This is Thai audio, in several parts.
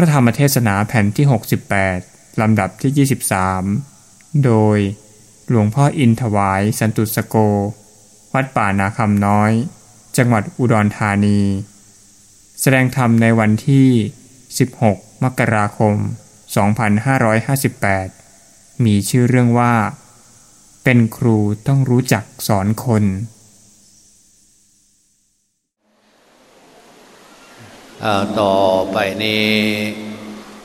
ระธรรมเทศนาแผ่นที่ 68 ลำดับที่ 23 โดยหลวงพ่ออินถวายสันตุสโก วัดป่านาคำน้อย จังหวัดอุดรธานี แสดงธรรมในวันที่ 16 มกราคม 2558 มีชื่อเรื่องว่า เป็นครูต้องรู้จักสอนคน ต่อไปนี้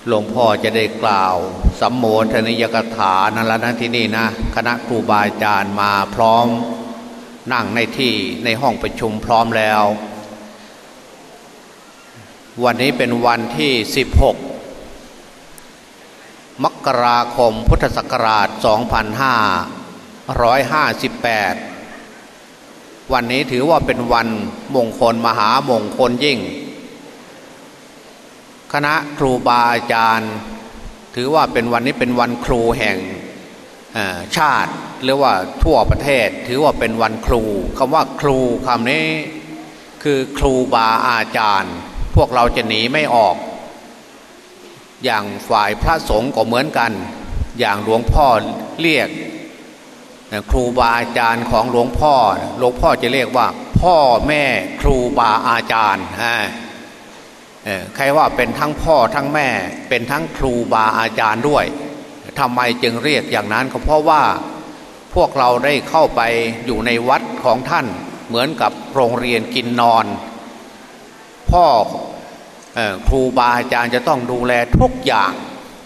หลวงพ่อจะได้กล่าวสัมโมทนิยกถานั่นละนะที่นี่นะคณะครูบาอาจารย์มาพร้อม นั่งในที่ในห้องประชุมพร้อมแล้ว วันนี้เป็นวันที่ 16 มกราคมพุทธศักราช 2558 วันนี้ถือว่าเป็นวันมงคลมหามงคลยิ่ง คณะครูบาอาจารย์ ถือว่าเป็นวันนี้เป็นวันครูแห่งชาติหรือว่าทั่วประเทศ ถือว่าเป็นวันครูคำว่าครูคำนี้คือครูบาอาจารย์ พวกเราจะหนีไม่ออก อย่างฝ่ายพระสงฆ์ก็เหมือนกัน อย่างหลวงพ่อเรียกครูบาอาจารย์ของหลวงพ่อหลวงพ่อจะเรียกว่า พ่อแม่ครูบาอาจารย์ ใครว่าเป็นทั้งพ่อทั้งแม่ เป็นทั้งครูบาอาจารย์ด้วยทำไมจึงเรียกอย่างนั้นก็เพราะว่าพวกเราได้เข้าไปอยู่ในวัดของท่านเหมือนกับโรงเรียนกินนอน พ่อครูบาอาจารย์จะต้องดูแลทุกอย่าง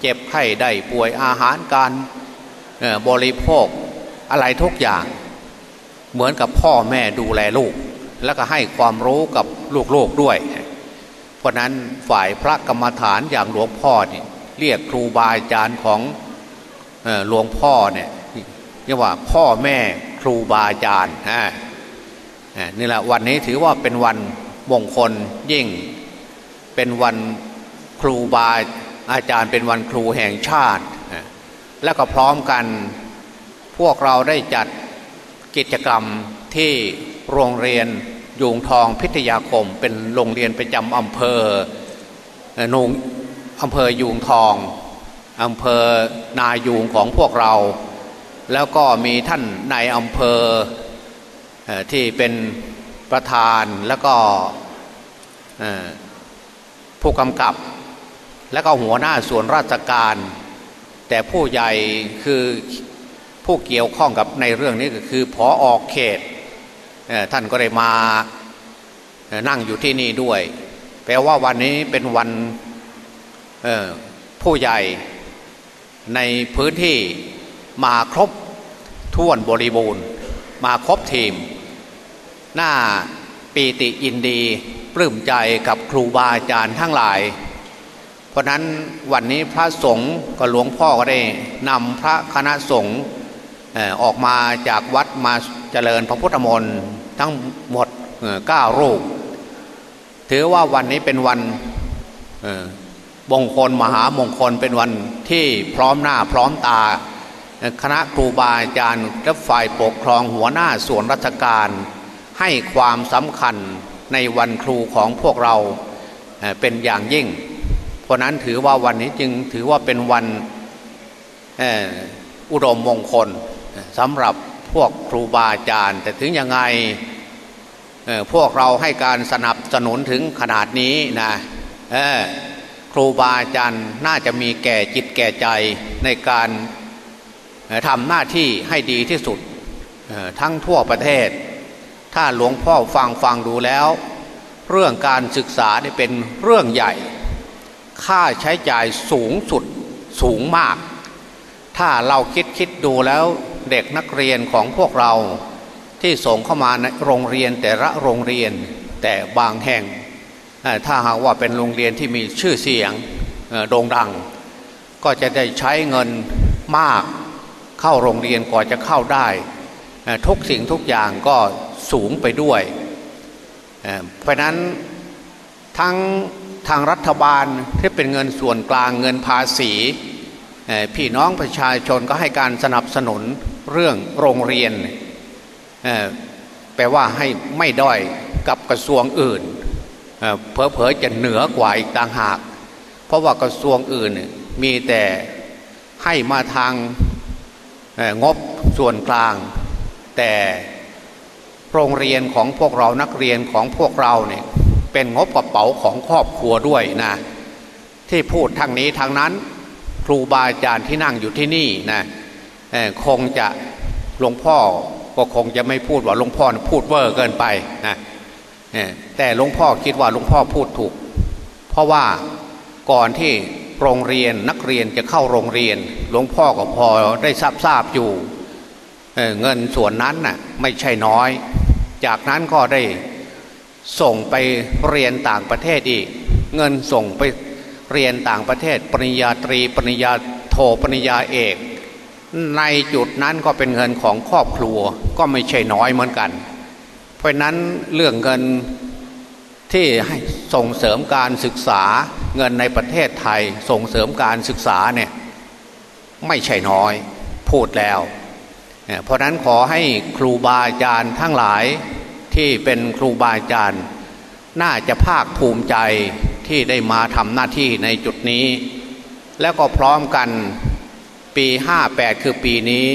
เจ็บไข้ได้ป่วยอาหารการบริโภคอะไรทุกอย่าง เหมือนกับพ่อแม่ดูแลลูก แล้วก็ให้ความรู้กับลูกๆด้วย เพราะนั้นฝ่ายพระกรรมฐานอย่างหลวงพ่อเนี่ยเรียกครูบาอาจารย์ของหลวงพ่อเนี่ยเรียกว่าพ่อแม่ครูบาอาจารย์นี่แหละวันนี้ถือว่าเป็นวันมงคลยิ่ง เป็นวันครูบาอาจารย์เป็นวันครูแห่งชาติ และก็พร้อมกันพวกเราได้จัดกิจกรรมที่โรงเรียน ยูงทองพิทยาคม เป็นโรงเรียนประจำอำเภอนงอำเภอยูงทองอำเภอนายูงของพวกเรา แล้วก็มีท่านนายอำเภอที่เป็นประธานแล้วก็ผู้กำกับ แล้วก็หัวหน้าส่วนราชการ แต่ผู้ใหญ่คือผู้เกี่ยวข้องกับในเรื่องนี้ก็คือพอออกเขต ท่านก็ได้มานั่งอยู่ที่นี่ด้วย แปลว่าวันนี้เป็นวันผู้ใหญ่ในพื้นที่มาครบท้วนบริบูรณ์ มาครบทีม หน้าปีติยินดีปลื้มใจกับครูบาอาจารย์ทั้งหลาย เพราะนั้นวันนี้พระสงฆ์กับหลวงพ่อก็ได้นำพระคณะสงฆ์ ออกมาจากวัดมาเจริญพระพุทธมนต์ทั้งหมดเก้ารูป ถือว่าวันนี้เป็นวันมงคลมหามงคลเป็นวันที่พร้อมหน้าพร้อมตา คณะครูบาอาจารย์และฝ่ายปกครองหัวหน้าส่วนราชการ ให้ความสำคัญในวันครูของพวกเราเป็นอย่างยิ่ง เพราะนั้นถือว่าวันนี้จึงถือว่าเป็นวันอุดมมงคล สำหรับพวกครูบาอาจารย์ แต่ถึงยังไงพวกเราให้การสนับสนุนถึงขนาดนี้นะครูบาอาจารย์น่าจะมีแก่จิตแก่ใจในการทำหน้าที่ให้ดีที่สุดทั้งทั่วประเทศ ถ้าหลวงพ่อฟังฟังดูแล้ว เรื่องการศึกษาเป็นเรื่องใหญ่ ค่าใช้จ่ายสูงสุดสูงมาก ถ้าเราคิดคิดดูแล้ว เด็กนักเรียนของพวกเราที่ส่งเข้ามาในโรงเรียนแต่ละโรงเรียนแต่บางแห่ง ถ้าหากว่าเป็นโรงเรียนที่มีชื่อเสียงโด่งดัง ก็จะได้ใช้เงินมากเข้าโรงเรียนกว่าจะเข้าได้ ทุกสิ่งทุกอย่างก็สูงไปด้วย เพราะนั้นทั้งทางรัฐบาลที่เป็นเงินส่วนกลางเงินภาษีพี่น้องประชาชนก็ให้การสนับสนุน เรื่องโรงเรียนแปลว่าให้ไม่ด้อยกับกระทรวงอื่นเพอเพอจะเหนือกว่าอีกต่างหากเพเพราะว่ากระทรวงอื่นมีแต่ให้มาทางงบส่วนกลาง แต่โรงเรียนของพวกเรานักเรียนของพวกเราเนี่ยเป็นงบกระเป๋าของครอบครัวด้วยนะที่พูดทางนี้ทางนั้น ครูบาอาจารย์ที่นั่งอยู่ที่นี่นะ คงจะหลวงพ่อก็คงจะไม่พูดว่าหลวงพ่อพูดเวอร์เกินไปนะแต่หลวงพ่อคิดว่าหลวงพ่อพูดถูก เพราะว่าก่อนที่โรงเรียนนักเรียนจะเข้าโรงเรียน หลวงพ่อก็พอได้ทราบทราบอยู่เเงินส่วนนั้นน่ะไม่ใช่น้อย จากนั้นก็ได้ส่งไปเรียนต่างประเทศอีก เงินส่งไปเรียนต่างประเทศ ปริญญาตรี ปริญญาโทปริญญาเอก ในจุดนั้นก็เป็นเงินของครอบครัวก็ไม่ใช่น้อยเหมือนกัน เพราะนั้นเรื่องเงินที่ให้ส่งเสริมการศึกษาเงินในประเทศไทยส่งเสริมการศึกษาเนี่ยไม่ใช่น้อยพูดแล้ว เพราะนั้นขอให้ครูบาอาจารย์ทั้งหลายที่เป็นครูบาอาจารย์ น่าจะภาคภูมิใจที่ได้มาทำหน้าที่ในจุดนี้ แล้วก็พร้อมกัน ปี58คือปีนี้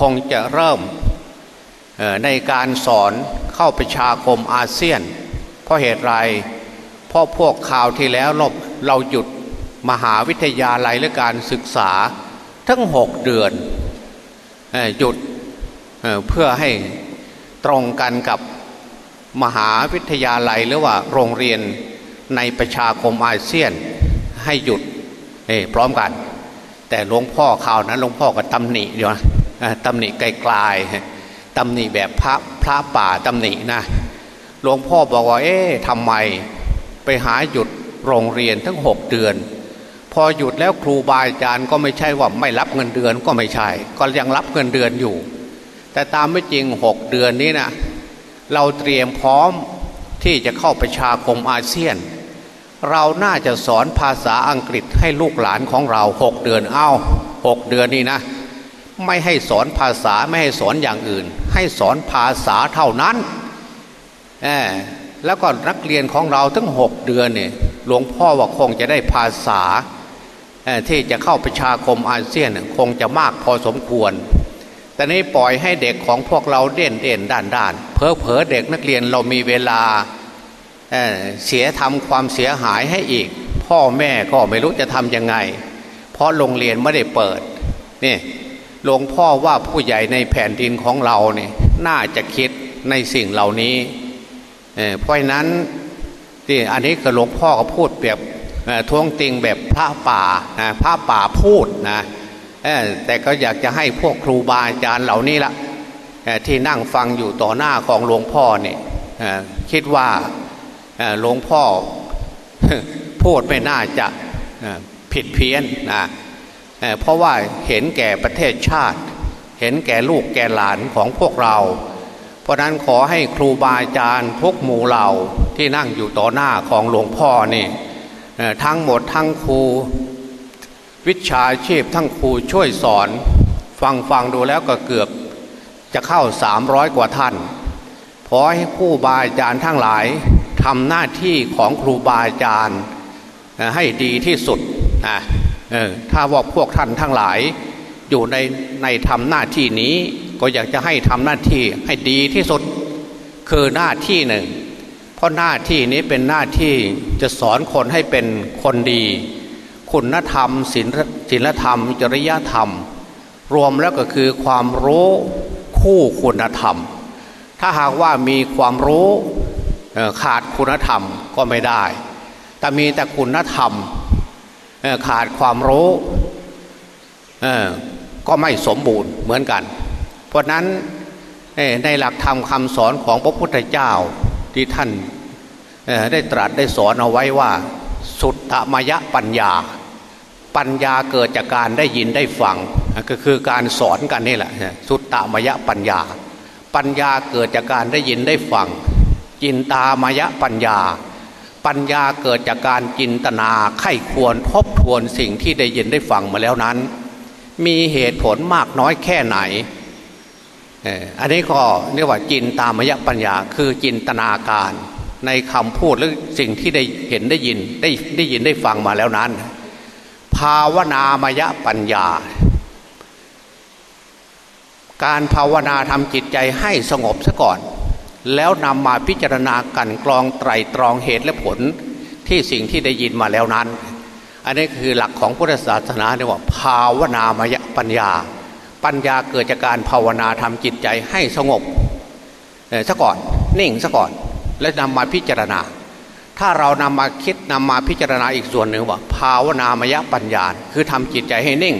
คงจะเริ่มในการสอนเข้าประชาคมอาเซียน เพราะเหตุไรเพราะพวกข่าวที่แล้วเราเราหยุดมหาวิทยาลัยและการศึกษาทั้งหกเดือนหยุดเพื่อให้ตรงกันกับมหาวิทยาลัยหรือว่าโรงเรียนในประชาคมอาเซียนให้หยุดพร้อมกัน แต่หลวงพ่อข่าวนั้นหลวงพ่อก็ตำหนิอยู่นะตำหนิไกลๆตำหนิแบบพระพระป่าตำหนินะหลวงพ่อบอกว่า เอ๊ะทำไมไปหาหยุดโรงเรียนทั้งหกเดือน พอหยุดแล้วครูบาอาจารย์ก็ไม่ใช่ว่าไม่รับเงินเดือนก็ไม่ใช่ ก็ยังรับเงินเดือนอยู่ แต่ตามไม่จริงหกเดือนนี้นะเราเตรียมพร้อมที่จะเข้าประชาคมอาเซียน เราน่าจะสอนภาษาอังกฤษให้ลูกหลานของเราหกเดือนเอา้าหกเดือนนี่นะ ไม่ให้สอนภาษาไม่ให้สอนอย่างอื่น ให้สอนภาษาเท่านั้นแล้วก็นักเรียนของเราทั้งหกเดือนเนี่ยหลวงพ่อว่าคงจะได้ภาษาที่จะเข้าประชาคมอาเซียนคงจะมากพอสมควร แต่นี้ปล่อยให้เด็กของพวกเราเด่นเด่นด้านด้านเพอเพอเด็กนักเรียนเรามีเวลา เสียทำความเสียหายให้อีก พ่อแม่ก็ไม่รู้จะทำยังไง เพราะโรงเรียนไม่ได้เปิดนี่หลวงพ่อว่าผู้ใหญ่ในแผ่นดินของเราเนี่ยน่าจะคิดในสิ่งเหล่านี้เพราะนั้นที่อันนี้ก็หลวงพ่อก็พูดแบบท้วงติงแบบพระป่านะพระป่าพูดนะแต่ก็อยากจะให้พวกครูบาอาจารย์เหล่านี้ละที่นั่งฟังอยู่ต่อหน้าของหลวงพ่อเนี่ยคิดว่า หลวงพ่อพูดไม่น่าจะผิดเพี้ยนนะเพราะว่าเห็นแก่ประเทศชาติ เห็นแก่ลูกแก่หลานของพวกเรา เพราะนั้นขอให้ครูบาอาจารย์ทุกหมู่เหล่าที่นั่งอยู่ต่อหน้าของหลวงพ่อนี่ทั้งหมดทั้งครูวิชาชีพทั้งครูช่วยสอน ฟังฟังดูแล้วก็เกือบจะเข้าสามร้อยกว่าท่านขอให้ผู้บาอาจารย์ทั้งหลาย ทำหน้าที่ของครูบาอาจารย์ให้ดีที่สุดนะถ้าว่าพวกท่านทั้งหลาย อยู่ในในทำหน้าที่นี้ก็อยากจะให้ทำหน้าที่ให้ดีที่สุด คือหน้าที่หนึ่ง เพราะหน้าที่นี้เป็นหน้าที่จะสอนคนให้เป็นคนดี คุณธรรมศีลธรรม จริยธรรม รวมแล้วก็คือความรู้คู่คุณธรรม ถ้าหากว่ามีความรู้ ขาดคุณธรรมก็ไม่ได้ แต่มีแต่คุณธรรมขาดความรู้ก็ไม่สมบูรณ์เหมือนกัน เพราะนั้นในหลักธรรมคำสอนของพระพุทธเจ้าที่ท่านได้ตรัสได้สอนเอาไว้ว่า สุตตมยปัญญา ปัญญาเกิดจากการได้ยินได้ฟัง ก็คือการสอนกันนี่แหละ สุตตมยปัญญา ปัญญาเกิดจากการได้ยินได้ฟัง จินตามยะปัญญา ปัญญาเกิดจากการจินตนาไข้ควรทบทวนสิ่งที่ได้ยินได้ฟังมาแล้วนั้น มีเหตุผลมากน้อยแค่ไหนอันนี้ก็เรียกว่าจินตามยะปัญญาคือจินตนาการ ในคำพูดหรือสิ่งที่ได้เห็นได้ยินได้ได้ยินได้ฟังมาแล้วนั้น ภาวนามยะปัญญา การภาวนาทำจิตใจให้สงบซะก่อน แล้วนำมาพิจารณากันกรองไตรตรองเหตุและผลที่สิ่งที่ได้ยินมาแล้วนั้น อันนี้คือหลักของพุทธศาสนาเนี่ยว่า ภาวนามยปัญญา ปัญญาเกิดจากการภาวนาทำจิตใจให้สงบซะก่อนนิ่งซะก่อน แล้วนำมาพิจารณา ถ้าเรานำมาคิดนำมาพิจารณาอีกส่วนหนึ่งว่า ภาวนามยปัญญา คือทำจิตใจให้นิ่ง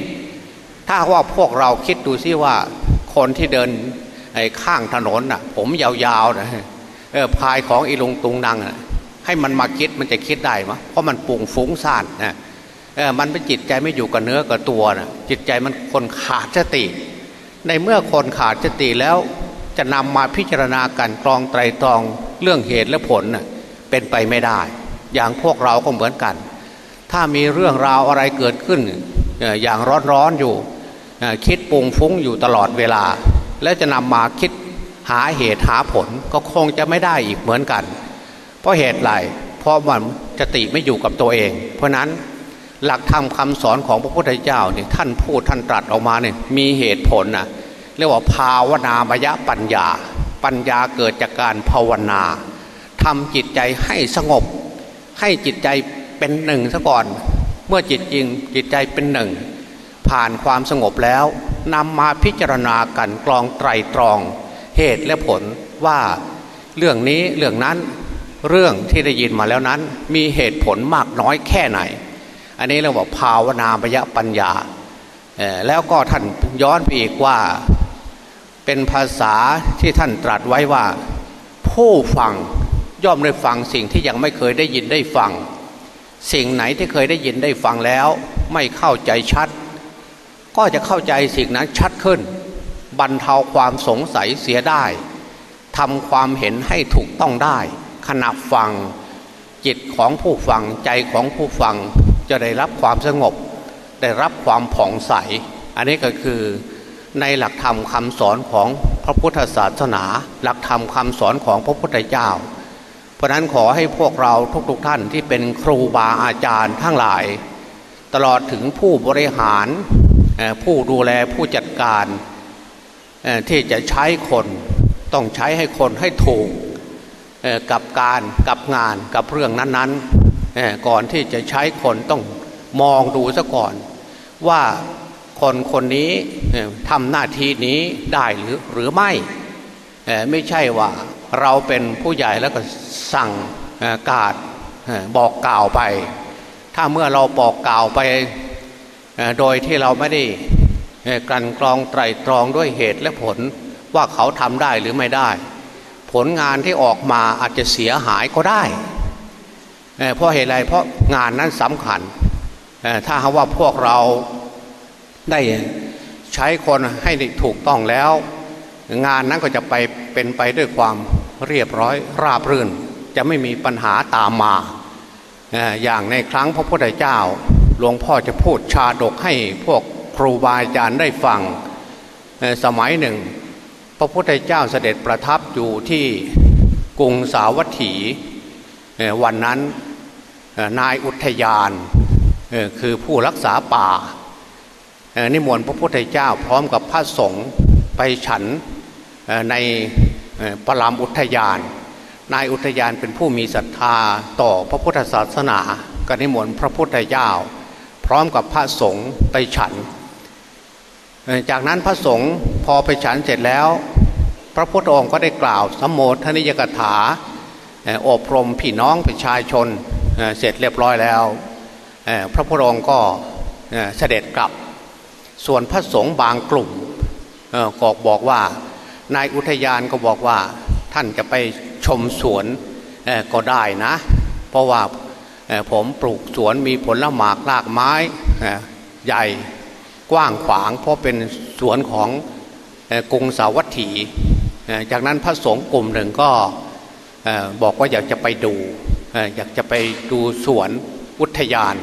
ถ้าว่าพวกเราคิดดูซิว่าคนที่เดิน ไอ้ข้างถนนน่ะ ผมยาวๆนะเออพายของอีลงตุงนังน่ะให้มันมาคิดมันจะคิดได้ไหมเพราะมันปุ่งฟุ้งซ่านนะเออมันเป็นจิตใจไม่อยู่กับเนื้อกับตัวนะจิตใจมันคนขาดสติ ในเมื่อคนขาดสติแล้วจะนำมาพิจารณาการกรองไตรตรองเรื่องเหตุและผลน่ะเป็นไปไม่ได้ อย่างพวกเราก็เหมือนกัน ถ้ามีเรื่องราวอะไรเกิดขึ้น อย่างร้อนๆอยู่คิดปุงฟุ้งอยู่ตลอดเวลา แล้วจะนำมาคิดหาเหตุหาผลก็คงจะไม่ได้อีกเหมือนกัน เพราะเหตุไรเพราะมันจติไม่อยู่กับตัวเอง เพราะนั้นหลักธรรมคาสอนของพระพุทธเจ้าเนี่ยท่านพูดท่านตรัสออกมาเนี่ยมีเหตุผลนะเรียกว่าภาวนามยปัญญา ปัญญาเกิดจากการภาวนาทำจิตใจให้สงบ ให้จิตใจเป็นหนึ่งซะก่อน เมื่อจิตจริงจิตใจเป็นหนึ่ง ผ่านความสงบแล้วนำมาพิจารณากันกรองไตรตรอง เหตุและผลว่าเรื่องนี้เรื่องนั้นเรื่องที่ได้ยินมาแล้วนั้น มีเหตุผลมากน้อยแค่ไหน อันนี้เราบอกภาวนามยปัญญา แล้วก็ท่านย้อนไปอีกว่าเป็นภาษาที่ท่านตรัสไว้ว่า ผู้ฟังย่อมได้ฟังสิ่งที่ยังไม่เคยได้ยินได้ฟัง สิ่งไหนที่เคยได้ยินได้ฟังแล้ว ไม่เข้าใจชัด ก็จะเข้าใจสิ่งนั้นชัดขึ้น บรรเทาความสงสัยเสียได้ทำความเห็นให้ถูกต้องได้ขณะฟังจิตของผู้ฟังใจของผู้ฟังจะได้รับความสงบ ได้รับความผ่องใส อันนี้ก็คือในหลักธรรมคำสอนของพระพุทธศาสนา หลักธรรมคำสอนของพระพุทธเจ้า เพราะนั้นขอให้พวกเราทุกๆทท่านที่เป็นครูบาอาจารย์ทั้งหลาย ตลอดถึงผู้บริหาร ผู้ดูแลผู้จัดการที่จะใช้คนต้องใช้ให้คนให้ถูกกับการกับงานกับเรื่องนั้นๆก่อนที่จะใช้คนต้องมองดูซะก่อน ว่าคนคนนี้ทำหน้าที่นี้ได้หรือหรือไม่ไม่ใช่ว่าเราเป็นผู้ใหญ่แล้วก็สั่งกาดบอกกล่าวไป ถ้าเมื่อเราบอกกล่าวไป โดยที่เราไม่ได้กันกรองไตรตรองด้วยเหตุและผลว่าเขาทำได้หรือไม่ได้ ผลงานที่ออกมาอาจจะเสียหายก็ได้เพราะเหตุไรเพราะงานนั้นสำคัญถ้าว่าพวกเราได้ใช้คนให้ถูกต้องแล้ว งานนั้นก็จะไปเป็นไปด้วยความเรียบร้อยราบรื่น จะไม่มีปัญหาตามมา อย่างในครั้งพระพุทธเจ้า หลวงพ่อจะพูดชาดกให้พวกครูบาอาจารย์ได้ฟังสมัยหนึ่ง พระพุทธเจ้าเสด็จประทับอยู่ที่กรุงสาวัตถีวันนั้นนายอุทยานคือผู้รักษาป่านิมนต์พระพุทธเจ้าพร้อมกับพระสงฆ์ไปฉันในพระรามอุทยาน นายอุทยานเป็นผู้มีศรัทธาต่อพระพุทธศาสนาก็นิมนต์พระพุทธเจ้า พร้อมกับพระสงฆ์ไปฉัน จากนั้นพระสงฆ์พอไปฉันเสร็จแล้ว พระพุทธองค์ก็ได้กล่าวสมโภชนิยกถาอบรมพี่น้องประชาชนเสร็จเรียบร้อยแล้ว พระพุทธองค์ก็เสด็จกลับ ส่วนพระสงฆ์บางกลุ่มก็บอกว่านายอุทยานก็บอกว่าท่านจะไปชมสวนก็ได้นะ เพราะว่า ผมปลูกสวนมีผลละหมากลากไม้ใหญ่กว้างขวาง เพราะเป็นสวนของกรุงสาวัตถี จากนั้นพระสงฆ์กลุ่มหนึ่งก็บอกว่าอยากจะไปดู อยากจะไปดูสวนอุทยาน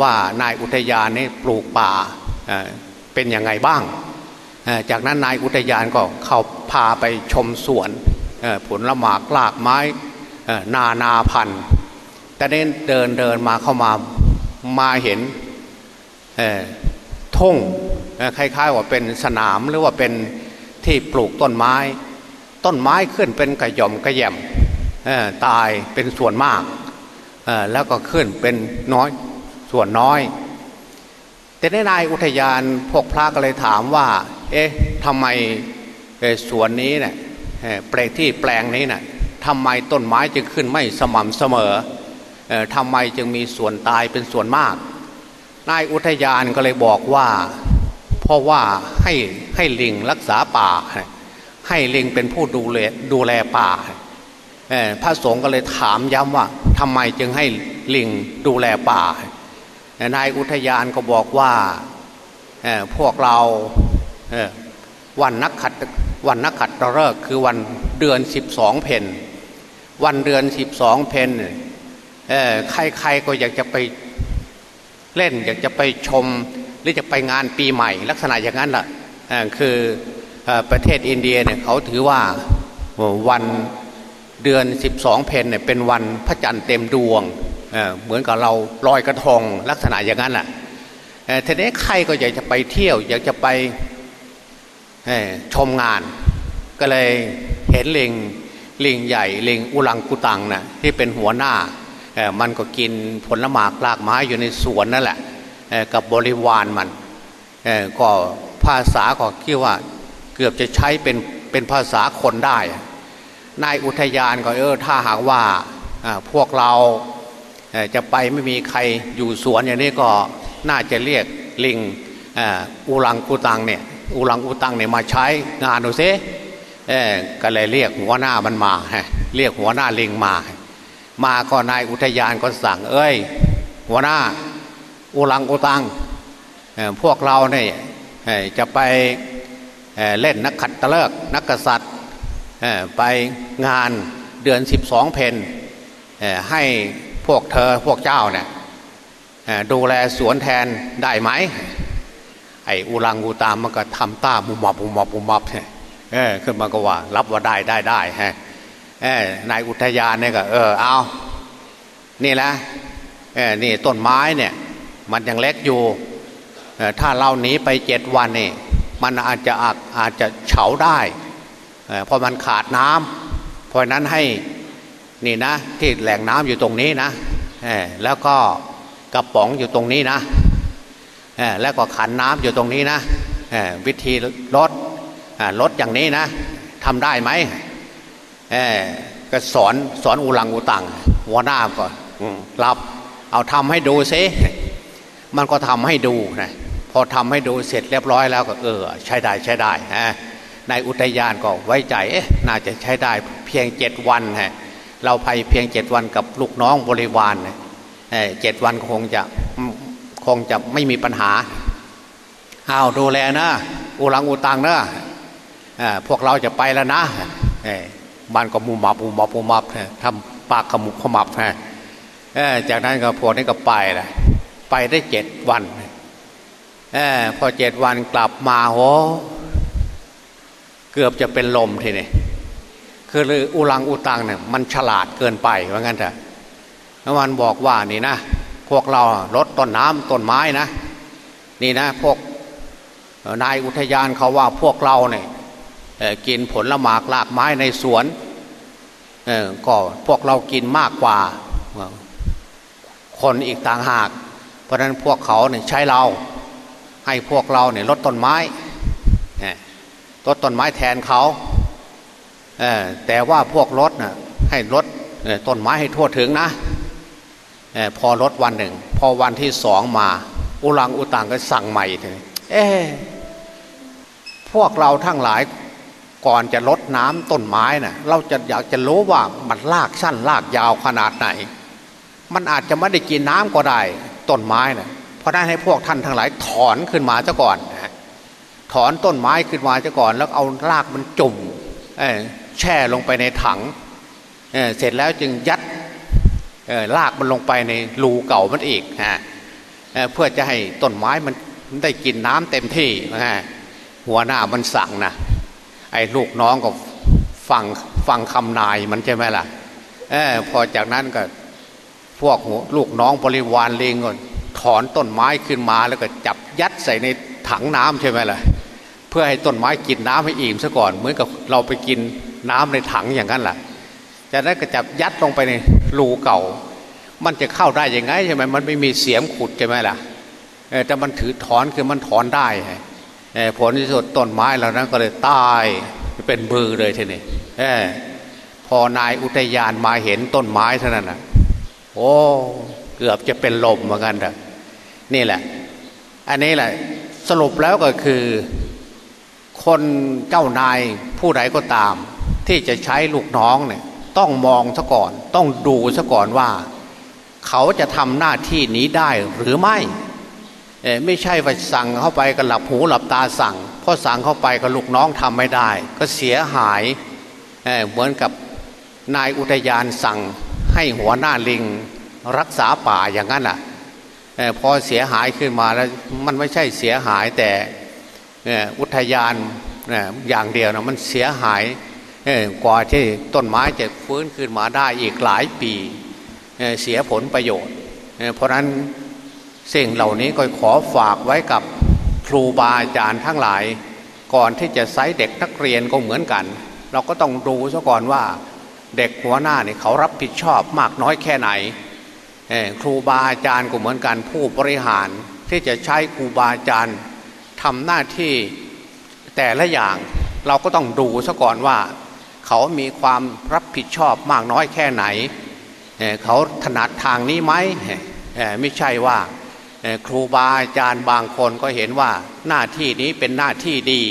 ว่านายอุทยานนี่ปลูกป่าเป็นยังไงบ้าง จากนั้นนายอุทยานก็เข้าพาไปชมสวนผลละหมากลากไม้นานาพันธุ์ แต่เน้นเดินเดินมาเข้ามามาเห็นทุ่งคล้ายๆว่าเป็นสนามหรือว่าเป็นที่ปลูกต้นไม้ ต้นไม้ขึ้นเป็นกระย่อมกระแยมตายเป็นส่วนมากแล้วก็ขึ้นเป็นน้อยส่วนน้อย แต่ในนายอุทยานพวกพระก็เลยถามว่า เอ๊ะทำไมสวนนี้เนี่ยแปลงที่แปลงนี้น่ะทำไมต้นไม้จึงขึ้นไม่สม่ำเสมอ ทำไมจึงมีส่วนตายเป็นส่วนมาก นายอุทยานก็เลยบอกว่า เพราะว่าให้ให้ลิงรักษาป่า ให้ลิงเป็นผู้ดูแลดูแลป่าพระสงฆ์ก็เลยถามย้ำว่าทำไมจึงให้ลิงดูแลป่า นายอุทยานก็บอกว่าพวกเราวันนักขัดวันนักขัดเลิกคือวันเดือนสิบสองเพนวันเดือนสิบสองเพน ใครๆก็อยากจะไปเล่น อยากจะไปชม หรือจะไปงานปีใหม่ ลักษณะอย่างนั้นแหละคือประเทศอินเดียเนี่ยเขาถือว่าวันเดือน 12 เพนเนี่ยเป็นวันพระจันทร์เต็มดวงเเหมือนกับเราลอยกระทงลักษณะอย่างนั้นแหละทีนี้ใครก็อยากจะไปเที่ยว อยากจะไปชมงาน ก็เลยเห็นลิงลิงใหญ่ลิงอุลังกุตังนะ่ะที่เป็นหัวหน้า มันก็กินผลหมากลากไม้อยู่ในสวนนั่นแหละกับบริวารมันก็ภาษาก็คิดว่าเกือบจะใช้เป็นเป็นภาษาคนได้ นายอุทยานก็เออถ้าหากว่าพวกเราจะไปไม่มีใครอยู่สวนอย่างนี้ก็น่าจะเรียกลิงอุลังกุตังเนี่ยอุลังอุตังเนี่ยมาใช้งานดูซิก็เลยเรียกหัวหน้ามันมา เรียกหัวหน้าลิงมา มาก็นายอุทยานก็สั่ง เอ้ยหัวหน้าอุลังอุตังพวกเราเนี่ยจะไปเล่นนักขัดตะเลิกนักกษัตริย์ไปงานเดือนสิบสองเพนให้พวกเธอพวกเจ้าเนี่ยดูแลสวนแทนได้ไหมไอ้อุลังอูตามมันก็ทำต้ามุมับมุมับมุมับเออขึ้นมาก็ว่า รับว่าได้ได้ได้ฮะ นายอุทยานเนี่ยก็เออเอานี่แหละเออนี่ต้นไม้เนี่ย มันยังเล็กอยู่ถ้าเราหนีไปเจ็ดวันนี่มันอาจจะอาจจะเฉาได้เพราะมันขาดน้ำเพราะนั้นให้นี่นะที่แหล่งน้ำอยู่ตรงนี้นะแล้วก็กระป๋องอยู่ตรงนี้นะแล้วก็ขันน้ำอยู่ตรงนี้นะวิธีลดลดอย่างนี้นะทำได้ไหม ก็สอนสอนอุลังอุตังหัวหน้าก็รับ เอาทำให้ดูซิมันก็ทำให้ดูนะพอทำให้ดูเสร็จเรียบร้อยแล้วก็เออ ใช้ได้ใช้ได้ฮะในอุทยานก็ไว้ใจเอ๊ะน่าจะใช้ได้เพียงเจ็ดวันฮะเราไปเพียงเจ็ดวันกับลูกน้องบริวารเจ็ดวันคงจะคงจะไม่มีปัญหาเอาดูแลนะอุลังอุตังนะพวกเราจะไปแล้วนะ บ้านก็มุมับมุมับมุมับทำปากขมุกขมับจากนั้นก็พวกนี้ก็ไปแหละไปได้เจ็ดวันพอเจ็ดวันกลับมาโหเกือบจะเป็นลมทีนี่คืออุลังอุตังเนี่ยมันฉลาดเกินไปว่างั้นเถอะแล้วมันบอกว่านี่นะพวกเราลดต้นน้ำต้นไม้นะ นี่นะพวกนายอุทยานเขาว่าพวกเราเนี่ย กินผลละหมากลากไม้ในสวนก็พวกเรากินมากกว่าคนอีกต่างหาก เพราะนั้นพวกเขาเนี่ยใช้เรา ให้พวกเราเนี่ยลดต้นไม้ต้นต้นไม้แทนเขาแต่ว่าพวกรถนะ่ะให้รถต้นไม้ให้ทั่วถึงนะพอรถวันหนึ่ง พอวันที่สองมา อุลังอุตังก็สั่งใหม่เลยเอ๊พวกเราทั้งหลาย ก่อนจะลดน้ำต้นไม้นะ่ะเราจะอยากจะรู้ว่ามันลากสั้นลากยาวขนาดไหน มันอาจจะไม่ได้กินน้ำก็ได้ต้นไม้นะ่ะเพราะนั้นให้พวกท่านทั้งหลายถอนขึ้นมาซะก่อนถอนต้นไม้ขึ้นมาซะก่อน แล้วเอารากมันจุ่มแช่ลงไปในถังเเสร็จแล้วจึงยัดลากมันลงไปในรูเก่ามันอีกฮะเพื่อจะให้ต้นไม้มันได้กินน้ำเต็มที่ฮะหัวหน้ามันสั่งนะ ไอ้ลูกน้องก็ฟังฟังคำนายมันใช่ไหมล่ะอพอจากนั้นก็พวกลูกน้องบริวารเลงก่อนถอนต้นไม้ขึ้นมาแล้วก็จับยัดใส่ในถังน้ำใช่ไหมล่ะ เพื่อให้ต้นไม้กินน้ำให้อิ่มซะก่อน เหมือนกับเราไปกินน้ำในถังอย่างนั้นแหละจากนั้นก็จับยัดลงไปในรูเก่า มันจะเข้าได้ยังไงใช่ไหมมันไม่มีเสียมขุดใช่ไหมล่ะแต่มันถือถอนคือมันถอนได้ ผลที่สุดต้นไม้เหล่านั้นก็เลยตายเป็นมือเลยทีนี้พอนายอุทยานมาเห็นต้นไม้เท่านั้นนะโอ้เกือบจะเป็นลมเหมือนกันเถอะนี่แหละ อันนี้แหละสรุปแล้วก็คือ คนเจ้านายผู้ใดก็ตาม ที่จะใช้ลูกน้องเนี่ยต้องมองซะก่อน ต้องดูซะก่อนว่า เขาจะทำหน้าที่นี้ได้หรือไม่ ไม่ใช่ไปสั่งเข้าไปก็หลับหูหลับตาสั่งพอสั่งเข้าไปก็ลูกน้องทำไม่ได้ ก็เสียหายเเหมือนกับนายอุทยานสั่งให้หัวหน้าลิงรักษาป่าอย่างนั้นอะพอเสียหายขึ้นมาแล้วมันไม่ใช่เสียหายแต่อุทยานอย่างเดียวนะมันเสียหายกว่าที่ต้นไม้จะฟื้นขึ้นมาได้อีกหลายปีเสียผลประโยชน์ เพราะนั้น สิ่งเหล่านี้ก็ขอฝากไว้กับครูบาอาจารย์ทั้งหลาย ก่อนที่จะใช้เด็กนักเรียนก็เหมือนกัน เราก็ต้องดูซะก่อนว่า เด็กหัวหน้าเนี่ยเขารับผิดชอบมากน้อยแค่ไหนครูบาอาจารย์ก็เหมือนกันผู้บริหารที่จะใช้ครูบาอาจารย์ทำหน้าที่แต่ละอย่างเราก็ต้องดูซะก่อนว่า เขามีความรับผิดชอบมากน้อยแค่ไหน เขาถนัดทางนี้ไหมไม่ใช่ว่า ครูบาอาจารย์บางคนก็เห็นว่าหน้าที่นี้เป็นหน้าที่ดี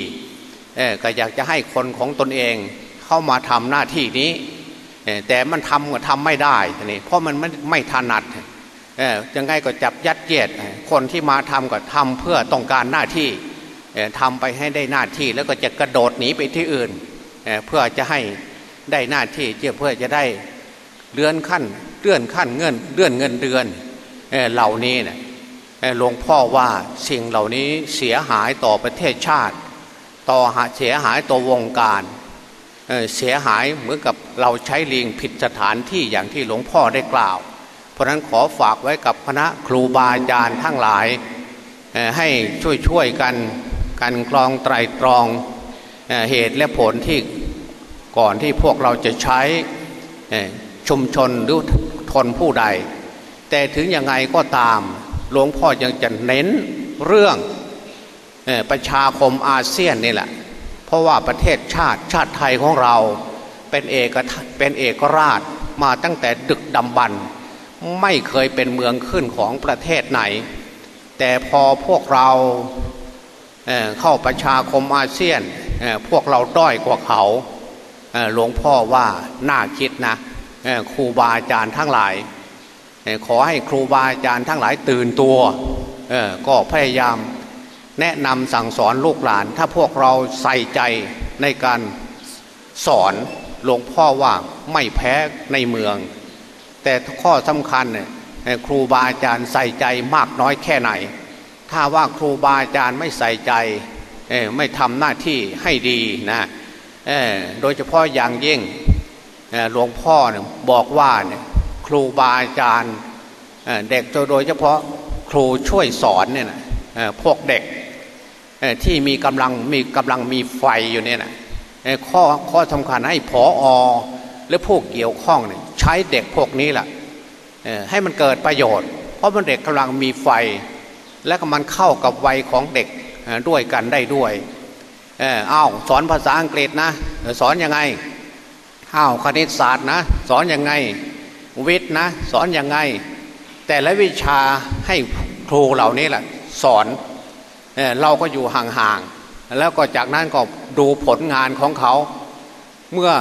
ก็อยากจะให้คนของตนเองเข้ามาทำหน้าที่นี้ แต่มันทำก็ทำไม่ได้นี่เพราะมันไม่ไม่ถนัดยังไงก็จับยัดเยียด คนที่มาทำก็ทำเพื่อต้องการหน้าที่ทำไปให้ได้หน้าที่แล้วก็จะกระโดดหนีไปที่อื่นเพื่อจะให้ได้หน้าที่เพื่อจะได้เลื่อนขั้นเลื่อนขั้นเงินเลื่อนเงินเดือนเหล่านี้นะ หลวงพ่อว่าสิ่งเหล่านี้เสียหายต่อประเทศชาติ ต่อเสียหายต่อวงการเสียหายเหมือนกับเราใช้ลิงผิดสถานที่อย่างที่หลวงพ่อได้กล่าว เพราะนั้นขอฝากไว้กับคณะครูบาอาจารย์ทั้งหลายให้ช่วยช่วยกันกันกรองไตรตรองเหตุและผลที่ก่อนที่พวกเราจะใช้ชุมชนหรือทนผู้ใด แต่ถึงยังไงก็ตาม หลวงพ่อยังจะเน้นเรื่องประชาคมอาเซียนนี่แหละ เพราะว่าประเทศชาติชาติไทยของเราเป็นเอกเป็นเอกราชมาตั้งแต่ดึกดำบรรไม่เคยเป็นเมืองขึ้นของประเทศไหน แต่พอพวกเราเเข้าประชาคมอาเซียนพวกเราด้อยกว่าเขาหลวงพ่อว่าน่าคิดนะครูบาอาจารย์ทั้งหลาย ขอให้ครูบาอาจารย์ทั้งหลายตื่นตัวก็พยายามแนะนำสั่งสอนลูกหลาน ถ้าพวกเราใส่ใจในการสอนหลวงพ่อว่าไม่แพ้ในเมือง แต่ข้อสำคัญครูบาอาจารย์ใส่ใจมากน้อยแค่ไหน ถ้าว่าครูบาอาจารย์ไม่ใส่ใจไม่ทำหน้าที่ให้ดีนะโดยเฉพาะอย่างยิ่งหลวงพ่อบอกว่าเนี่ย ครูบาอาจารย์เด็กโดยเฉพาะครูช่วยสอนเนี่ยนะพวกเด็กที่มีกำลังมีกำลังมีไฟอยู่เนี่ยนะข้อข้อสำคัญให้ผออและพวกเกี่ยวข้องเนี่ยใช้เด็กพวกนี้แหละให้มันเกิดประโยชน์ เพราะมันเด็กกำลังมีไฟ และก็มันเข้ากับวัยของเด็กด้วยกันได้ด้วยอ้าวสอนภาษาอังกฤษนะ สอนยังไงอ้าวคณิตศาสตร์นะ สอนยังไง วิทย์นะ สอนยังไง แต่ละวิชาให้ครูเหล่านี้แหละสอนเเราก็อยู่ห่างๆแล้วก็จากนั้นก็ดูผลงานของเขาเมื่อ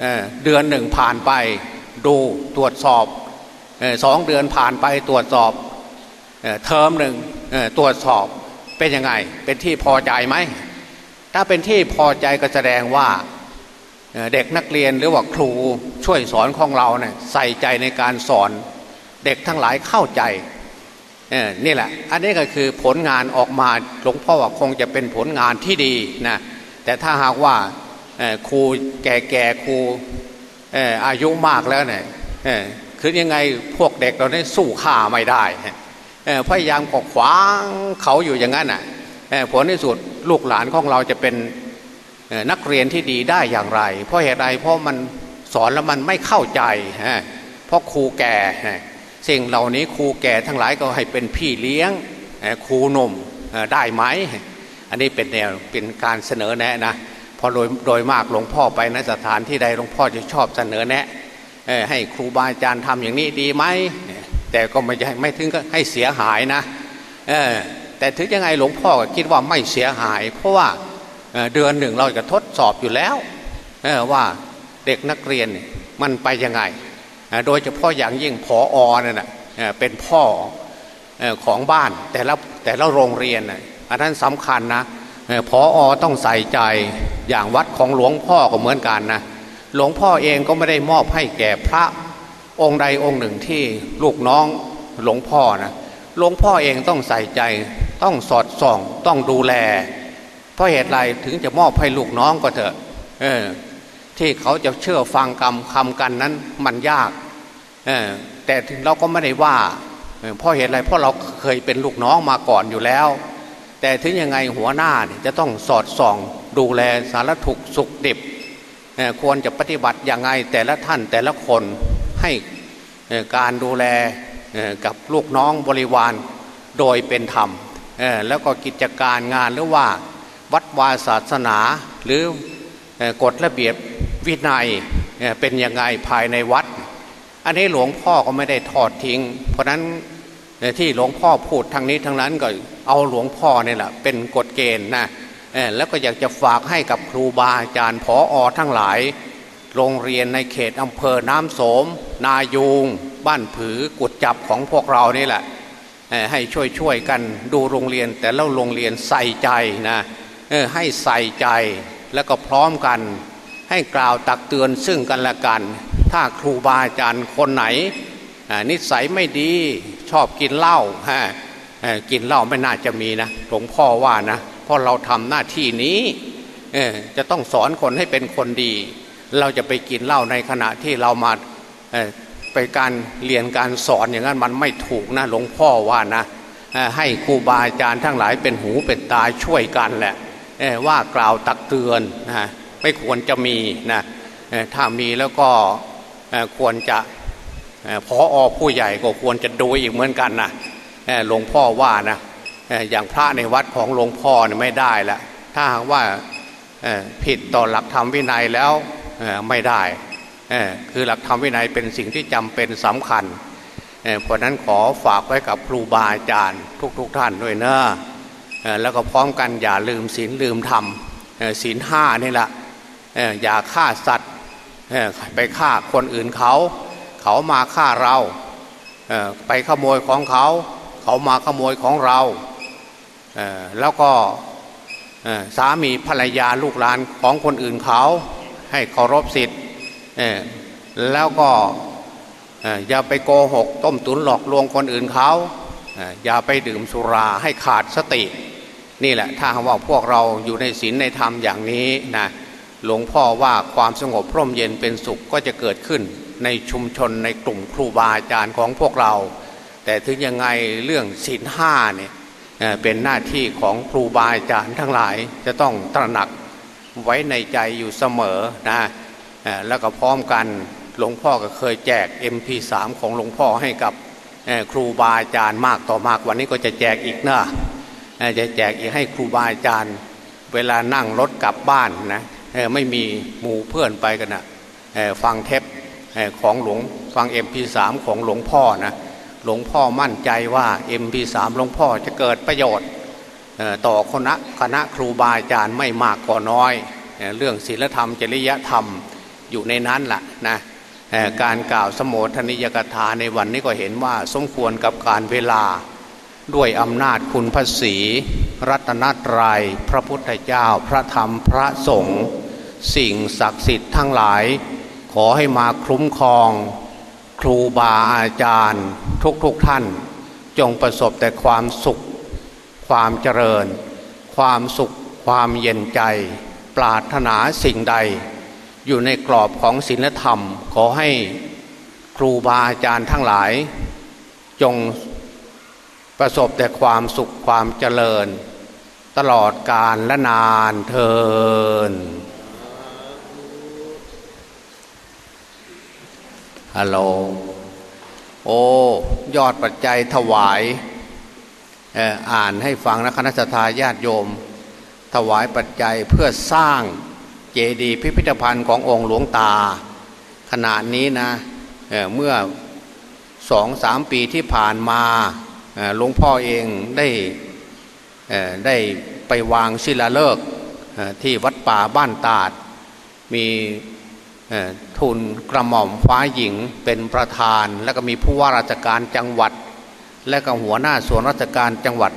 เอเดือนหนึ่งผ่านไป ดูตรวจสอบสองเดือนผ่านไปตรวจสอบเทอมหนึ่งตรวจสอบเป็นยังไง เป็นที่พอใจไหมถ้าเป็นที่พอใจก็แสดงว่า เด็กนักเรียนหรือว่าครูช่วยสอนของเราเนี่ยใส่ใจในการสอนเด็กทั้งหลายเข้าใจนี่แหละ อันนี้ก็คือผลงานออกมาหลวงพ่อว่าคงจะเป็นผลงานที่ดีนะแต่ถ้าหากว่าครูแก่ๆครูอายุมากแล้วเนี่ยคือยังไงพวกเด็กเราได้สู้ข้าไม่ได้พยายามกขวางเขาอยู่อย่างนั้นอะผลที่สุดลูกหลานของเราจะเป็น นักเรียนที่ดีได้อย่างไร เพราะเหตุใดเพราะมันสอนแล้วมันไม่เข้าใจเพราะครูแก่สิ่งเหล่านี้ครูแก่ทั้งหลายก็ให้เป็นพี่เลี้ยงครูนมได้ไหม อันนี้เป็นแนวเป็นการเสนอแนะนะพอโดยโดยมากหลวงพ่อไปนสถานที่ใดหลวงพ่อจะชอบเสนอแนะให้ครูบาอาจารย์ทำอย่างนี้ดีไหมแต่ก็ไม่ไม่ถึงก็ให้เสียหายนะแต่ถึงยังไงหลวงพ่อก็คิดว่าไม่เสียหาย เพราะว่า เดือนหนึ่งเราจะทดสอบอยู่แล้วว่าเด็กนักเรียนมันไปยังไง โดยเฉพาะอย่างยิ่งพออเนี่ยนะเป็นพ่อของบ้านแต่ละแต่ละโรงเรียนอันนั้นสำคัญนะพออต้องใส่ใจอย่างวัดของหลวงพ่อก็เหมือนกันนะหลวงพ่อเองก็ไม่ได้มอบให้แก่พระองค์ใดองค์หนึ่งที่ลูกน้องหลวงพ่อนะหลวงพ่อเองต้องใส่ใจต้องสอดส่องต้องดูแล เพราะเหตุไรถึงจะมอบให้ลูกน้องก็เถอะเออที่เขาจะเชื่อฟังคำคำกันนั้นมันยากเออแต่เราก็ไม่ได้ว่าเพราะเหตุไรเพราะเราเคยเป็นลูกน้องมาก่อนอยู่แล้ว แต่ถึงยังไงหัวหน้าจะต้องสอดส่องดูแลสารถุกสุขดิบควรจะปฏิบัติอย่างไงแต่ละท่านแต่ละคนให้การดูแลกับลูกน้องบริวารโดยเป็นธรรมแล้วก็กิจการงานหรือว่า วัดวาศาสนาหรือกฎระเบียบวินัยเป็นยังไงภายในวัด อันนี้หลวงพ่อก็ไม่ได้ทอดทิ้ง เพราะนั้นที่หลวงพ่อพูดทางนี้ทางนั้นก็เอาหลวงพ่อเนี่ยแหละเป็นกฎเกณฑ์นะแล้วก็อยากจะฝากให้กับครูบาอาจารย์ผออทั้งหลาย โรงเรียนในเขตอำเภอน้ำโสม นายูง บ้านผือกุดจับของพวกเรานี่แหละให้ช่วยช่วยกันดูโรงเรียนแต่ละโรงเรียนใส่ใจนะ ให้ใส่ใจแล้วก็พร้อมกัน ให้กล่าวตักเตือนซึ่งกันและกัน ถ้าครูบาอาจารย์คนไหน นิสัยไม่ดีชอบกินเหล้าฮะกินเหล้าไม่น่าจะมีนะหลวงพ่อว่านะเพราะเราทำหน้าที่นี้จะต้องสอนคนให้เป็นคนดี เราจะไปกินเหล้าในขณะที่เรามาไปการเรียนการสอนอย่างนั้นมันไม่ถูกนะหลวงพ่อว่านะให้ครูบาอาจารย์ทั้งหลายเป็นหูเป็นตาช่วยกันแหละ ว่ากล่าวตักเตือนนะไม่ควรจะมีนะถ้ามีแล้วก็ควรจะพออผู้ใหญ่ก็ควรจะดูอีกเหมือนกันนะหลวงพ่อว่านะอย่างพระในวัดของหลวงพ่อเนี่ยไม่ได้ละถ้าหากว่าผิดต่อหลักธรรมวินัยแล้วไม่ได้คือหลักธรรมวินัยเป็นสิ่งที่จำเป็นสำคัญเพราะนั้นขอฝากไว้กับครูบาอาจารย์ทุกๆทท่านด้วยเนะ แล้วก็พร้อมกันอย่าลืมศีลลืมธรรมศีลห้านี่แหละอย่าฆ่าสัตว์ไปฆ่าคนอื่นเขา เขามาฆ่าเราไปขโมยของเขา เขามาขโมยของเราแล้วก็สามีภรรยาลูกหลานของคนอื่นเขา ให้เคารพสิทธิ์แล้วก็อย่าไปโกหก ต้มตุ๋นหลอกลวงคนอื่นเขา อย่าไปดื่มสุราให้ขาดสติ นี่แหละถ้าว่าพวกเราอยู่ในศีลในธรรมอย่างนี้นะหลวงพ่อว่าความสงบพร่มเย็นเป็นสุขก็จะเกิดขึ้นในชุมชนในกลุ่มครูบาอาจารย์ของพวกเรา แต่ถึงยังไงเรื่องศีลห้าเนี่ยเป็นหน้าที่ของครูบาอาจารย์ทั้งหลาย จะต้องตระหนักไว้ในใจอยู่เสมอนะแล้วก็พร้อมกันหลวงพ่อก็เคยแจก MP3 ของหลวงพ่อให้กับ ครูบาอาจารย์มากต่อมากวันนี้ก็จะแจกอีกนะจะแจกอีกให้ครูบาอาจารย์ เวลานั่งรถกลับบ้านนะไม่มีหมู่เพื่อนไปกันนะฟังเทปของหลวงฟัง MP3 ของหลวงพ่อนะหลวงพ่อมั่นใจว่า MP3 หลวงพ่อจะเกิดประโยชน์ต่อคณะคณะครูบาอาจารย์ไม่มากก็น้อย เรื่องศีลธรรมจริยธรรมอยู่ในนั้นแหละนะ การกล่าวสมโภชนิยกถาในวันนี้ก็เห็นว่าสมควรกับการเวลาด้วยอำนาจคุณพระศีรัตนตรยัยพระพุทธเจ้าพระธรรมพระสงฆ์สิ่งศักดิ์สิทธิ์ทั้งหลาย ขอให้มาคุ้มครอง ครูบาอาจารย์ ทุกๆทท่าน จงประสบแต่ความสุข ความเจริญ ความสุข ความเย็นใจ ปรารถนาสิ่งใด อยู่ในกรอบของศีลธรรม ขอให้ครูบาอาจารย์ทั้งหลาย จงประสบแต่ความสุขความเจริญ ตลอดกาลและนานเทินฮัลโหลโอ้ยอดปัจจัยถวายอ่านให้ฟังนะคณะทาญาติโยม ถวายปัจจัยเพื่อสร้าง จดีย์พิพิธภัณฑ์ขององค์หลวงตาขนาดนี้นะเเมื่อสองสามปีที่ผ่านมาหลวงพ่อเองได้ได้ไปวางศิลาฤกษ์ที่วัดป่าบ้านตาด มีทุนกระหม่อมฟ้าหญิงเป็นประธาน แล้วก็มีผู้ว่าราชการจังหวัด และก็หัวหน้าส่วนราชการจังหวัด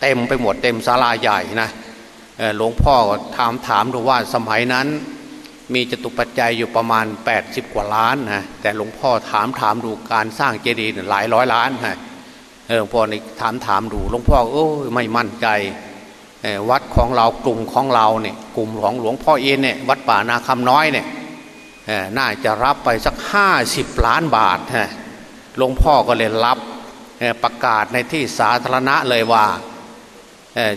เต็มไปหมดเต็มศาลาใหญ่นะ หลวงพ่อถามถามดูว่าสมัยนั้น มีจตุปัจจัยอยู่ประมาณ 80 กว่าล้านนะแต่หลวงพ่อถามถามดูการสร้างเจดีย์หลายร้อยล้านนะหลวงพ่อนี่ถามถามดูหลวงพ่อโอ้ไม่มั่นใจวัดของเรากลุ่มของเราเนี่ยกลุ่มของหลวงพ่อเอ็นเนี่ยวัดป่านาคำน้อยเนี่ยน่าจะรับไปสักห้าสิบล้านบาทฮะหลวงพ่อก็เลยรับประกาศในที่สาธารณะเลยว่า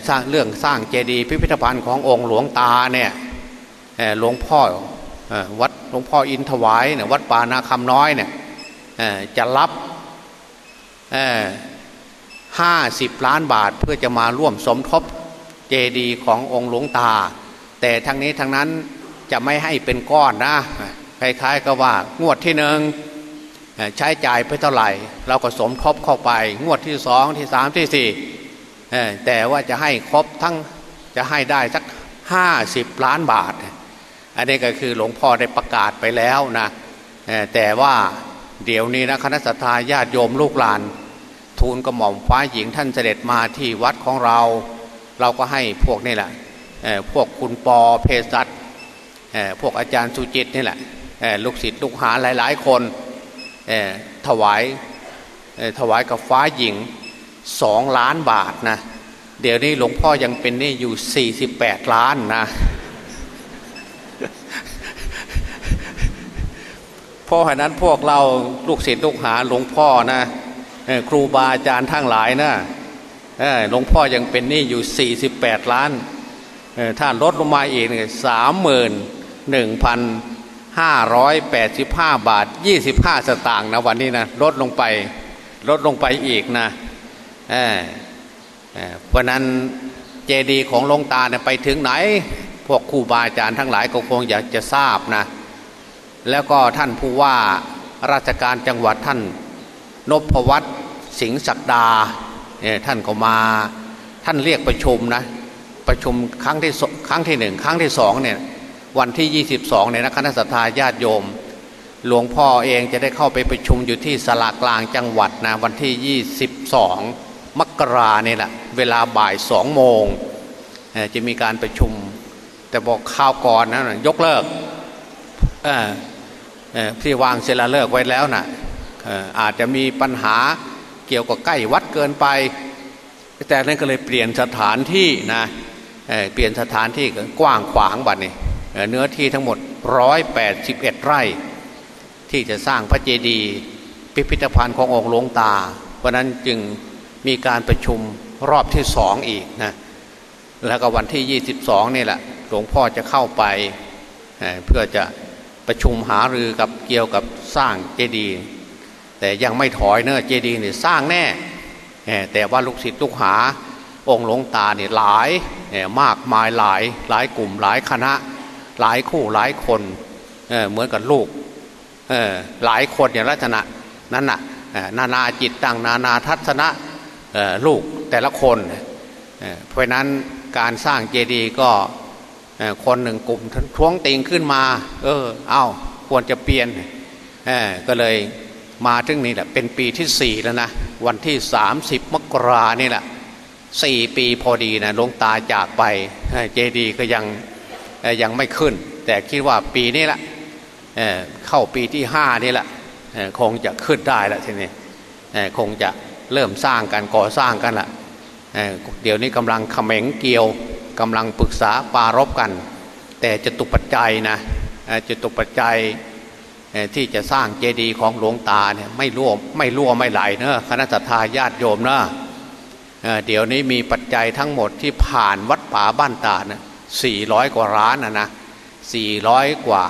สร้างเรื่องสร้างเจดีย์พิพิธภัณฑ์ขององค์หลวงตาเนี่ยหลวงพ่อวัดหลวงพ่ออินถวายเนี่ยวัดป่านาคำน้อยเนี่ยจะรับห้าสิบล้านบาทเพื่อจะมาร่วมสมทบเจดีย์ขององค์หลวงตา แต่ทั้งนี้ทั้งนั้นจะไม่ให้เป็นก้อนนะคล้ายๆก็ว่างวดที่หนึ่งใช้จ่ายไปเท่าไหร่ เราก็สมทบเข้าไป งวดที่สองที่สามที่สี่ แต่ว่าจะให้ครบทั้งจะให้ได้สักห้าสิบล้านบาท อันนี้ก็คือหลวงพ่อได้ประกาศไปแล้วนะแต่ว่าเดี๋ยวนี้นะคณะสัตยาญาติโยมลูกหลาน ทูลกระหม่อมฟ้าหญิงท่านเสด็จมาที่วัดของเรา เราก็ให้พวกนี่แหละพวกคุณปอเพศัตพวกอาจารย์สุจิตนี่แหละลูกศิษย์ลูกหาหลาย ๆ คนถวายถวายกับฟ้าหญิง สองล้านบาทนะ เดี๋ยวนี้หลวงพ่อยังเป็นนี่อยู่สี่สิบแปดล้านนะเพราะฉะนั้นพวกเราลูกศิษย์ลูกหาหลวงพ่อนะครูบาอาจารย์ทั้งหลายนะหลวงพ่อยังเป็นนี่อยู่สี่สิบแปดล้านถ้าลดลงมาอีกสามหมื่นหนึ่งพันห้าร้อยแปดสิบห้าบาทยี่สิบห้าสตางค์นะวันนี้นะลดลงไปลดลงไปอีกนะ เพราะนั้นเจดีย์ของหลวงตาเนี่ยไปถึงไหน พวกครูบาอาจารย์ทั้งหลายก็คงอยากจะทราบนะ แล้วก็ท่านผู้ว่าราชการจังหวัดท่านนพวัตสิงห์ศักดาเนี่ยท่านก็มาท่านเรียกประชุมนะประชุมครั้งที่ครั้งที่หนึ่งครั้งที่สองเนี่ยวันที่ 22เนี่ยนะคณะสัตยาญาติโยม หลวงพ่อเองจะได้เข้าไปประชุมอยู่ที่สลากลางจังหวัดนะวันที่ 22ม กราเนี่ยแหละเวลาบ่ายสองโมงจะมีการประชุม แต่บอกข่าวก่อนนะยกเลิกที่วางเซลาเลิกไว้แล้วนะ่ะอาจจะมีปัญหาเกี่ยวกับใกล้วัดเกินไป แต่นั้นก็เลยเปลี่ยนสถานที่นะเเปลี่ยนสถานที่กว้างขวางบัดนี่เนื้อที่ทั้งหมด 181 ไร่ ที่จะสร้างพระเจดีย์พิพิธภัณฑ์ขององค์หลวงตา เพราะนั้นจึง มีการประชุมรอบที่สองอีกนะแล้วก็วันที่ 22นี่แหละหลวงพ่อจะเข้าไปเพื่อจะประชุมหารือกับเกี่ยวกับสร้างเจดีย์แต่ยังไม่ถอยเนอะเจดีย์เนี่ยสร้างแน่ แต่ว่าลูกศิษย์ลูกหาองค์หลวงตาเนี่ยหลายมากมายหลายหลายกลุ่มหลายคณะ หลายคู่หลายคนเเหมือนกับลูกหลายคนอย่างลักษณะนั้นน่ะนานาจิตต่างนานาทัศนะ ลูกแต่ละคนเพราะนั้นการสร้างเจดีย์ก็คนหนึ่งกลุ่มท้วงติงขึ้นมา เออ เอาควรจะเปลี่ยนก็เลยมาถึงนี่แหละเป็นปีที่สี่แล้วนะ วันที่สามสิบมกรานี่แหละสี่ปีพอดีนะลงตาจากไปเจดีย์ก็ยังยังไม่ขึ้น แต่คิดว่าปีนี้ละเเข้าปีที่ห้านี่แหละคงจะขึ้นได้ละทีนี้คงจะ เริ่มสร้างกันก่อสร้างกันละเดี๋ยวนี้กำลังขมงเกี่ยวกำลังปรึกษาปารบกัน แต่จะตุปัจจัยนะจะตุปัจจัยที่จะสร้างเจดีย์ของหลวงตาเนี่ยไม่รั่วไม่รั่วไม่ไหลเนอะคณะทาญาติโยมเนอะเดี๋ยวนี้มีปัจจัยทั้งหมดที่ผ่านวัดป่าบ้านตาเนี่ยสี่ร้อยกว่าล้านนะนะสี่ร้อยกว่า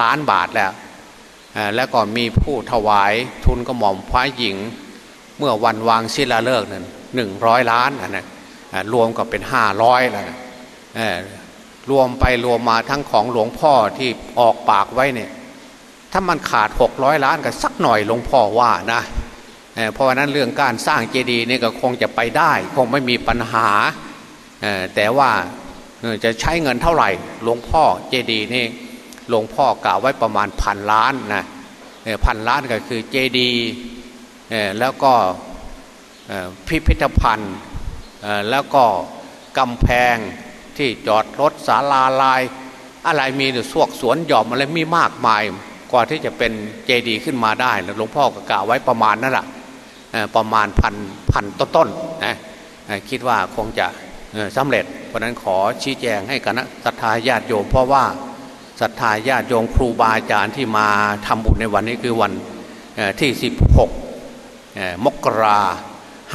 ล้านบาทแล้วแล้วก็มีผู้ถวายทุนกระหม่อมพระหญิง เมื่อวันวางศิลาฤกษ์นั้นหนึ่งร้อยล้านนะรวมก็เป็นห้าร้อยแล้วรวมไปรวมมาทั้งของหลวงพ่อที่ออกปากไว้เนี่ยถ้ามันขาดหกร้อยล้านก็สักหน่อยหลวงพ่อว่านะเพราะนั้นเรื่องการสร้างเจดีย์นี่ก็คงจะไปได้ คงไม่มีปัญหาแต่ว่าจะใช้เงินเท่าไหร่หลวงพ่อเจดีย์นี่หลวงพ่อกล่าวไว้ประมาณพันล้านนะพันล้านก็คือเจดีย์ แล้วก็พิพิธภัณฑ์แล้วก็กำแพงที่จอดรถศาลาลาย อะไรมีสวกสวนหย่อมอะไรมีมากมาย กว่าที่จะเป็นเจดีย์ขึ้นมาได้หลวงพ่อก็กล่าวไว้ประมาณนั่นแหละประมาณพันพันต้นๆนะคิดว่าคงจะสำเร็จ เพราะนั้นขอชี้แจงให้คณะศรัทธาญาติโยม เพราะว่าศรัทธาญาติโยมครูบาอาจารย์ที่มาทำบุญในวันนี้คือวันที่ 16 มกรา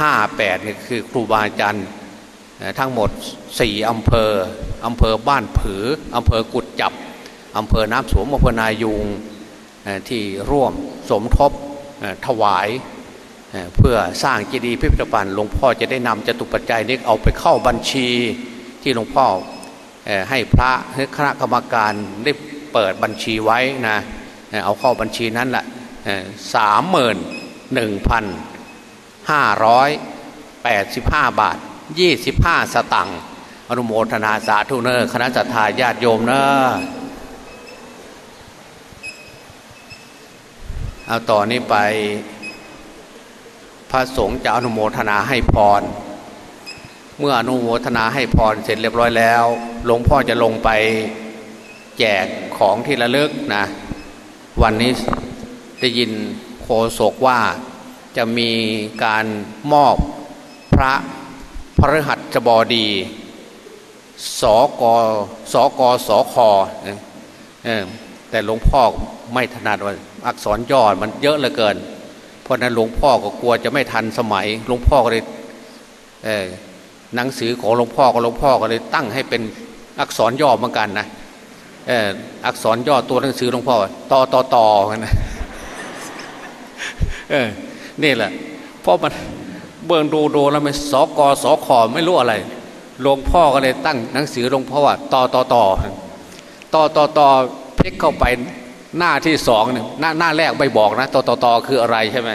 ห้าแปดนี่คือครูบาอาจารย์ทั้งหมดสี่อำเภออำเภอบ้านผืออำเภอกุดจับอำเภอน้ำสวมอำเภอนายูงที่ร่วมสมทบถวายเพื่อสร้างเจดีย์พิพิธภัณฑ์หลวงพ่อจะได้นำจตุปัจจัยนี้เอาไปเข้าบัญชีที่หลวงพ่อให้พระคณะกรรมการได้เปิดบัญชีไว้นะเอาเข้าบัญชีนั้นแหละสามหมื่น หนึ่งพันห้าร้อยแปดสิบห้าบาทยี่สิบห้าสตังค์อนุโมทนาสาธุเนอร์คณะจัตหาญาติโยมเนอเอาต่อนนี้ไปพระสงฆ์จะอนุโมทนาให้พร เมื่ออนุโมทนาให้พรเสร็จเรียบร้อยแล้วหลวงพ่อจะลงไปแจกของที่ระลึกนะ วันนี้ได้ยิน ศกว่าจะมีการมอบพระพระหัตจบดีสกสกสคแต่หลวงพ่อไม่ถนัดว่าอักษรย่อมันเยอะเหลือเกิน เพราะนั้นหลวงพ่อก็กลัวจะไม่ทันสมัย หลวงพ่อก็เลยหนังสือของหลวงพ่อก็หลวงพ่อก็เลยตั้งให้เป็นอักษรย่อเหมือนกันนะอักษรย่อตัวหนังสือหลวงพ่อต่อต่อต่อนะ นี่แหละ เพราะมันเบิ่งดูดูแล้วมันสกสคไม่รู้อะไรหลวงพ่อก็เลยตั้งหนังสือหลวงพ่อว่าต่อต่อต่อต่อต่อต่อพลิกเข้าไปหน้าที่สองเนี่ยหน้าหน้าแรกไม่บอกนะต่อต่อต่อคืออะไรใช่ไหม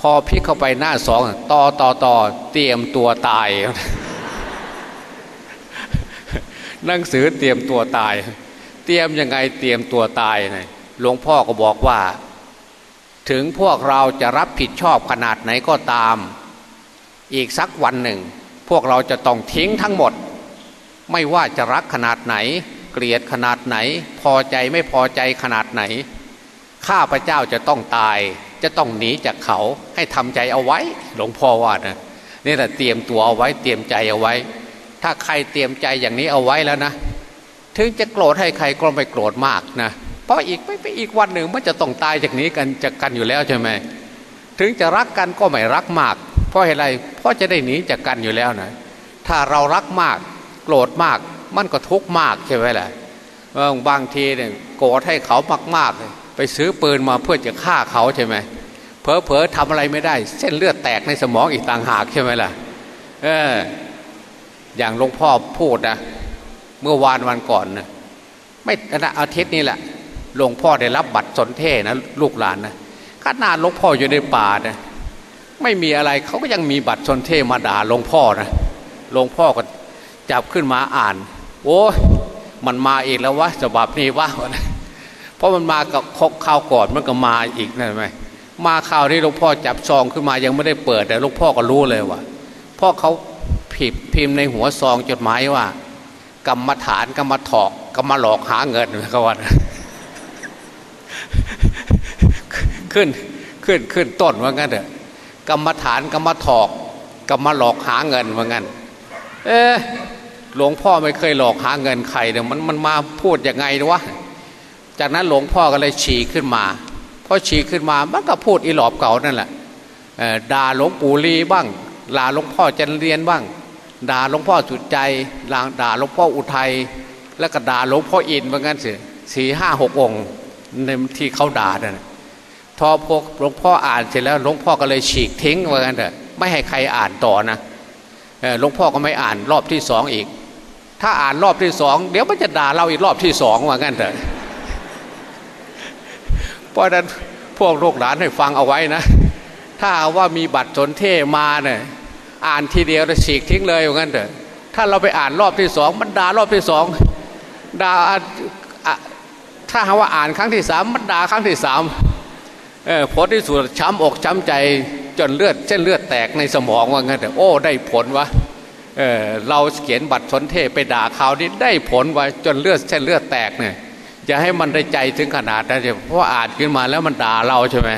พอพลิกเข้าไปหน้าสองต่อต่อต่อเตรียมตัวตายหนังสือเตรียมตัวตาย เตรียมยังไงเตรียมตัวตายนะหลวงพ่อก็บอกว่า ถึงพวกเราจะรับผิดชอบขนาดไหนก็ตาม อีกสักวันหนึ่ง พวกเราจะต้องทิ้งทั้งหมด ไม่ว่าจะรักขนาดไหน เกลียดขนาดไหน พอใจไม่พอใจขนาดไหน ข้าพระเจ้าจะต้องตาย จะต้องหนีจากเขาให้ทำใจเอาไว้ หลวงพ่อว่านะนี่แหละเตรียมตัวเอาไว้เตรียมใจเอาไว้ ถ้าใครเตรียมใจอย่างนี้เอาไว้แล้วนะ ถึงจะโกรธให้ใครก็ไม่โกรธมากนะเพราะอีกไม่ไปอีกวันหนึ่งมันจะต้องตายจากนี้กันจากกันอยู่แล้วใช่ไหมถึงจะรักกันก็ไม่รักมาก เพราะอะไรเพราะจะได้หนีจากกันอยู่แล้วนะถ้าเรารักมากโกรธมากมันก็ทุกข์มากใช่ไหมล่ะบางทีเนี่ยโกรธให้เขามากๆไปซื้อปืนมาเพื่อจะฆ่าเขาใช่ไหมเพอเพอทำอะไรไม่ได้ เส้นเลือดแตกในสมองอีกต่างหากใช่ไหมล่ะเอออย่างหลวงพ่อพูดนะเมื่อวานวันก่อนนะไม่อาทิตย์นี้แหละ หลวงพ่อได้รับบัตรสนเท่นะลูกหลานนะขนาดหลวงพ่ออยู่ในป่านะไม่มีอะไรเขาก็ยังมีบัตรชนเทมาด่าหลวงพ่อนะหลวงพ่อก็จับขึ้นมาอ่าน โอ้มันมาอีกแล้ววะฉบับนี้วะเพราะมันมากับข้าวก่อนมันก็มาอีกนะไหมมาข่าวที่หลวงพ่อจับซองขึ้นมายังไม่ได้เปิดแต่หลวงพ่อก็รู้เลยว่าพ่อเขาผิดพิมพ์ในหัวซองจดหมายว่า กรรมฐานกรรมถอกกรรมหลอกหาเงินเขาว่า ขึ้นขึ้นขึ้นต้นว่างั้นเถอะกรรมฐานกรรมถอกกรรมหลอกหาเงินว่างั้น เออหลวงพ่อไม่เคยหลอกหาเงินใครเนี่ยมันมันมาพูดยังไงวะจากนั้นหลวงพ่อก็เลยฉีกขึ้นมาพอฉีกขึ้นมามันก็พูดอีหลอบเก่านั่นแหละด่าหลวงปู่ลีบ้างด่าหลวงพ่อจันเรียนบ้างด่าหลวงพ่อสุดใจด่าหลวงพ่ออุทัยแล้วก็ด่าหลวงพ่ออินว่างั้นสิสี่ห้าหกองในที่เขาด่านั่น ทอพวกหลวงพ่ออ่านเสร็จแล้วหลวงพ่อก็เลยฉีกทิ้งว่างั้นเถอะไม่ให้ใครอ่านต่อนะหลวงพ่อก็ไม่อ่านรอบที่สองอีก ถ้าอ่านรอบที่สองเดี๋ยวมันจะด่าเราอีกรอบที่สองว่างั้นเถอะเพราะนั้นพวกลูกหลานให้ฟังเอาไว้นะ ถ้าว่ามีบัตรสนเทมาเนี่ยอ่านทีเดียวจะฉีกทิ้งเลยว่างั้นเถอะถ้าเราไปอ่านรอบที่สองมันด่ารอบที่สองด่าถ้าหาว่าอ่านครั้งที่สามมันด่าครั้งที่สาม ผลที่สุดช้ำอกช้ำใจจนเลือดเส้นเลือดแตกในสมองว่างั้นแต่โอ้ได้ผลวะเเราเขียนบัตรสนเทไปด่าเขานี่ได้ผลวะจนเลือดเส้นเลือดแตกเนี่ยจะให้มันได้ใจถึงขนาดนั้นเพราะอ่านขึ้นมาแล้วมันด่าเราใช่ไหม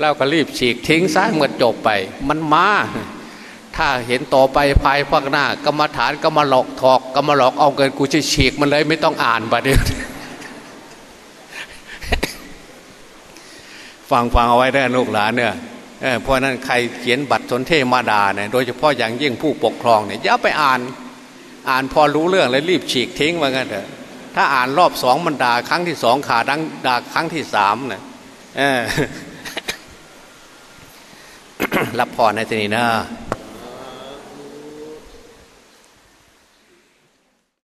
เราก็รีบฉีกทิ้งซะเมื่อจบไป มันมาถ้าเห็นต่อไปภายภาคหน้ากรรมฐานก็มหลอกถอกก็มหลอกเอาเกินกูจะฉีกมันเลยไม่ต้องอ่านบัดเดียว ฟังฟังเอาไว้ได้ลูกหลานเนี่ยเพราะนั้นใครเขียนบัตรสนเทมาดาเนี่ยโดยเฉพาะอย่างยิ่งผู้ปกครองเนี่ยอย่าไปอ่าน อ่านพอรู้เรื่องแล้วรีบฉีกทิ้งว่างั้นเถอะถ้าอ่านรอบสองมันด่าครั้งที่สองขาดังด่าครั้งที่สามเนี่ยรับพรในที่นี้นะ